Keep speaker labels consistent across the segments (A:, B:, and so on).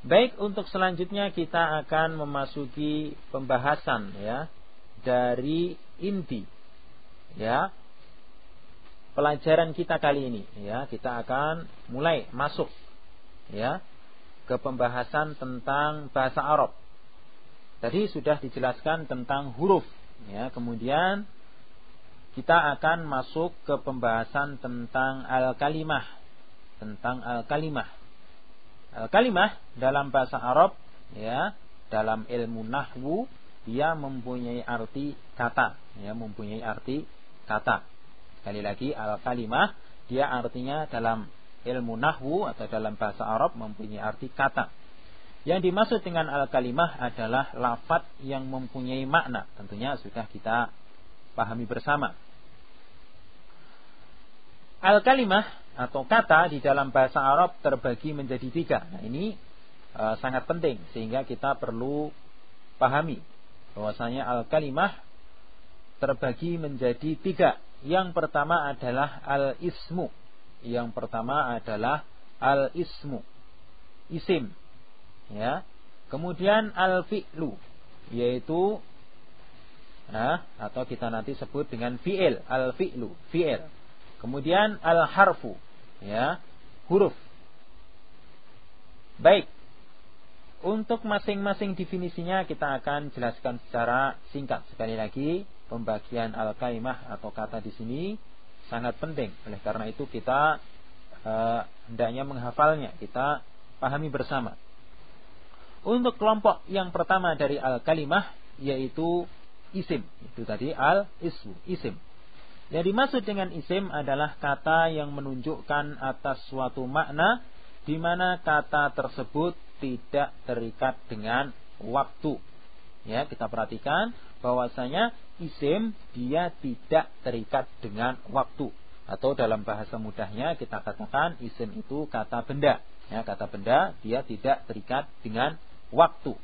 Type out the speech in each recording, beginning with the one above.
A: Baik, untuk selanjutnya kita akan memasuki pembahasan ya dari inti ya. Pelajaran kita kali ini ya kita akan mulai masuk ya ke pembahasan tentang bahasa Arab. Tadi sudah dijelaskan tentang huruf ya. Kemudian kita akan masuk ke pembahasan tentang al-kalimah tentang al-kalimah Al-kalimah dalam bahasa Arab ya, dalam ilmu nahwu dia mempunyai arti kata, ya, mempunyai arti kata. Sekali lagi al-kalimah dia artinya dalam ilmu nahwu atau dalam bahasa Arab mempunyai arti kata. Yang dimaksud dengan al-kalimah adalah lafat yang mempunyai makna. Tentunya sudah kita pahami bersama. Al-kalimah atau kata di dalam bahasa Arab terbagi menjadi tiga. Nah ini e, sangat penting sehingga kita perlu pahami bahwasanya al-kalimah terbagi menjadi tiga. Yang pertama adalah al-ismu. Yang pertama adalah al-ismu. Isim. Ya. Kemudian al-fi'lu yaitu nah, atau kita nanti sebut dengan fi'il, al-fi'lu, fi'il. Kemudian al-harfu, ya, huruf. Baik. Untuk masing-masing definisinya kita akan jelaskan secara singkat sekali lagi. Pembagian al-kaimah atau kata di sini sangat penting. Oleh karena itu kita uh, hendaknya menghafalnya, kita pahami bersama. Untuk kelompok yang pertama dari al-kalimah yaitu isim. Itu tadi al-ismu, isim. Yang dimaksud dengan isim adalah kata yang menunjukkan atas suatu makna di mana kata tersebut tidak terikat dengan waktu. Ya, kita perhatikan bahwasanya isim dia tidak terikat dengan waktu. Atau dalam bahasa mudahnya kita katakan isim itu kata benda. Ya, kata benda dia tidak terikat dengan waktu.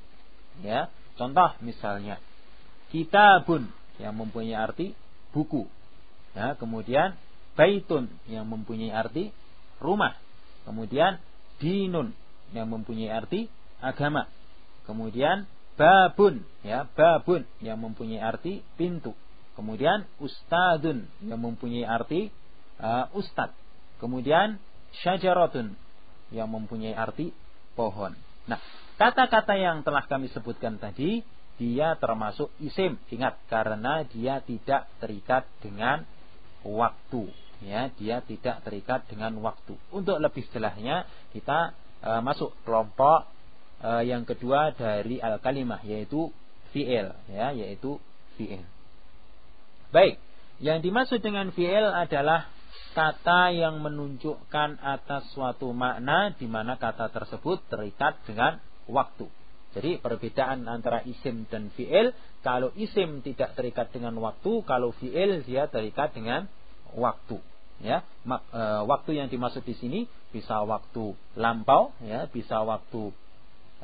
A: Ya, contoh misalnya kitabun yang mempunyai arti buku Ya, kemudian baitun yang mempunyai arti rumah. Kemudian dinun yang mempunyai arti agama. Kemudian babun ya, babun yang mempunyai arti pintu. Kemudian ustadun yang mempunyai arti uh, ustad. Kemudian syajaratun yang mempunyai arti pohon. Nah, kata-kata yang telah kami sebutkan tadi dia termasuk isim. Ingat karena dia tidak terikat dengan waktu. Ya dia tidak terikat dengan waktu. Untuk lebih jelasnya kita e, masuk kelompok e, yang kedua dari al kalimah yaitu fi'il. Ya yaitu fi'il. Baik. Yang dimaksud dengan fi'il adalah kata yang menunjukkan atas suatu makna di mana kata tersebut terikat dengan waktu jadi perbedaan antara isim dan fi'il, kalau isim tidak terikat dengan waktu, kalau fi'il dia terikat dengan waktu. Ya, e, waktu yang dimaksud di sini bisa waktu lampau, ya, bisa waktu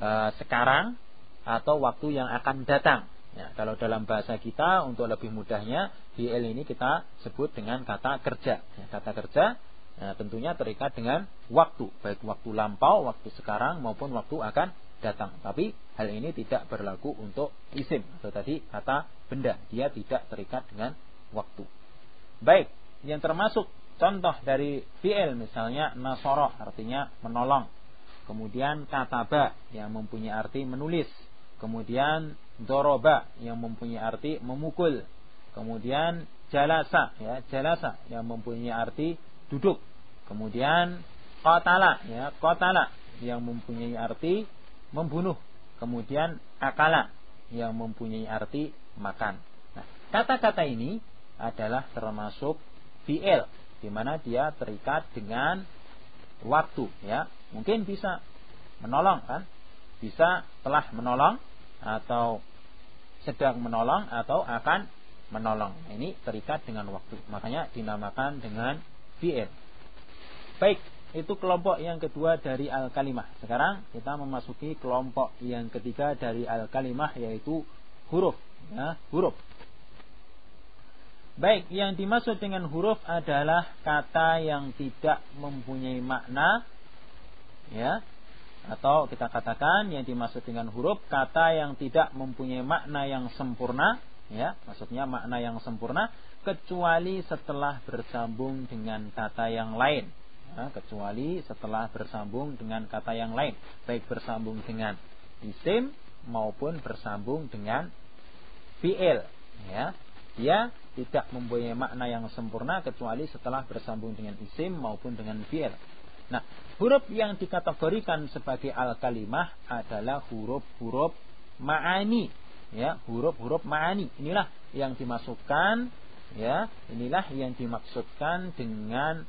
A: e, sekarang atau waktu yang akan datang. Ya, kalau dalam bahasa kita untuk lebih mudahnya fi'il ini kita sebut dengan kata kerja. Ya, kata kerja ya, tentunya terikat dengan waktu, baik waktu lampau, waktu sekarang maupun waktu akan datang. Tapi hal ini tidak berlaku untuk isim atau tadi kata benda. Dia tidak terikat dengan waktu. Baik, yang termasuk contoh dari fi'il misalnya nasoro artinya menolong. Kemudian kataba yang mempunyai arti menulis. Kemudian doroba yang mempunyai arti memukul. Kemudian jalasa ya, jalasa yang mempunyai arti duduk. Kemudian kotala ya, kotala yang mempunyai arti membunuh. Kemudian akala yang mempunyai arti makan. Nah, kata-kata ini adalah termasuk fi'il di mana dia terikat dengan waktu ya. Mungkin bisa menolong kan? Bisa telah menolong atau sedang menolong atau akan menolong. Nah, ini terikat dengan waktu. Makanya dinamakan dengan fi'il. Baik, itu kelompok yang kedua dari al-kalimah. Sekarang kita memasuki kelompok yang ketiga dari al-kalimah yaitu huruf, ya, huruf. Baik, yang dimaksud dengan huruf adalah kata yang tidak mempunyai makna, ya, atau kita katakan yang dimaksud dengan huruf kata yang tidak mempunyai makna yang sempurna ya maksudnya makna yang sempurna kecuali setelah bersambung dengan kata yang lain ya, kecuali setelah bersambung dengan kata yang lain baik bersambung dengan isim maupun bersambung dengan fiil ya dia tidak mempunyai makna yang sempurna kecuali setelah bersambung dengan isim maupun dengan fiil Nah, huruf yang dikategorikan sebagai al-kalimah adalah huruf-huruf ma'ani. Ya, huruf-huruf ma'ani. Inilah yang dimasukkan ya, inilah yang dimaksudkan dengan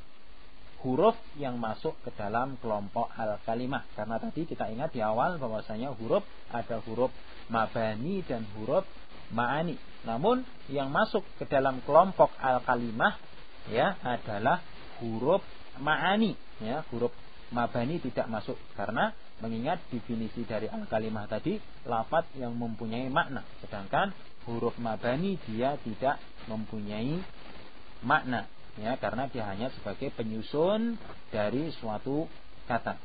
A: huruf yang masuk ke dalam kelompok al-kalimah. Karena tadi kita ingat di awal bahwasanya huruf ada huruf mabani dan huruf ma'ani. Namun yang masuk ke dalam kelompok al-kalimah ya adalah huruf ma'ani ya huruf mabani tidak masuk karena mengingat definisi dari al kalimah tadi lafat yang mempunyai makna sedangkan huruf mabani dia tidak mempunyai makna ya karena dia hanya sebagai penyusun dari suatu kata